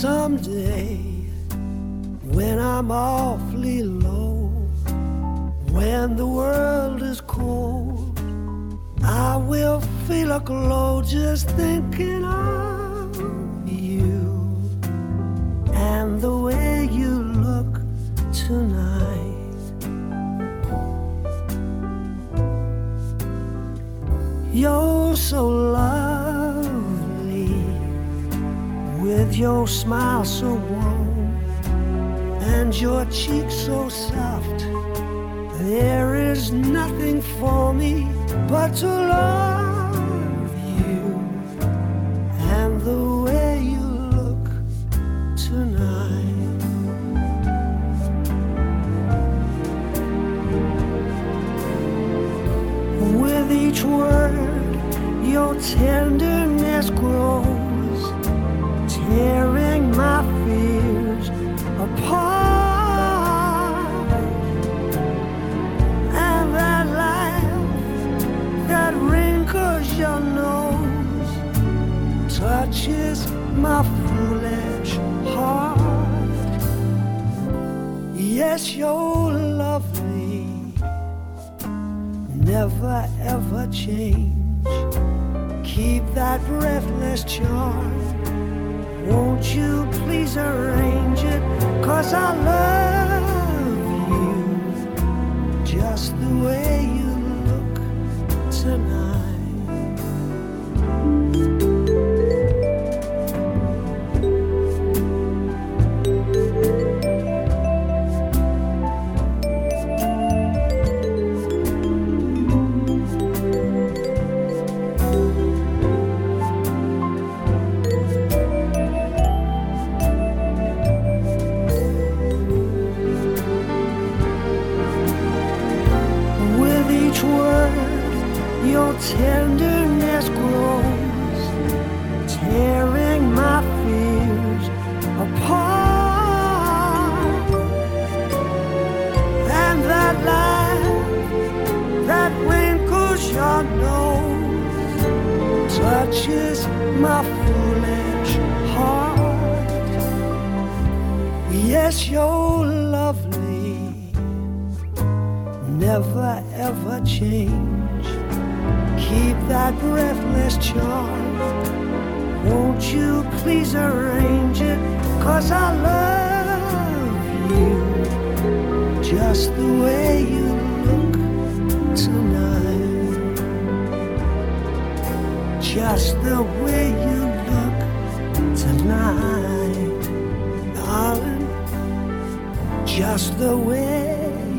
someday when I'm awfully low, when the world is cold, I will feel a glow just thinking of you and the way you look tonight. You're so lovely with your smile so warm and your cheek so soft. There is nothing for me but to love you and the way you look tonight. With each word, your tenderness grows, touches my foolish heart. Yes, you're lovely never ever change. Keep that breathless charm. Won't you please arrange it? I love each word, your tenderness grows, tearing my fears apart. And that laugh that wrinkles your nose touches my foolish heart. Yes, you're never ever change. Keep that breathless charm. Won't you please arrange it? Cause I love you just the way you look tonight. Just the way you look tonight, darling. Just the way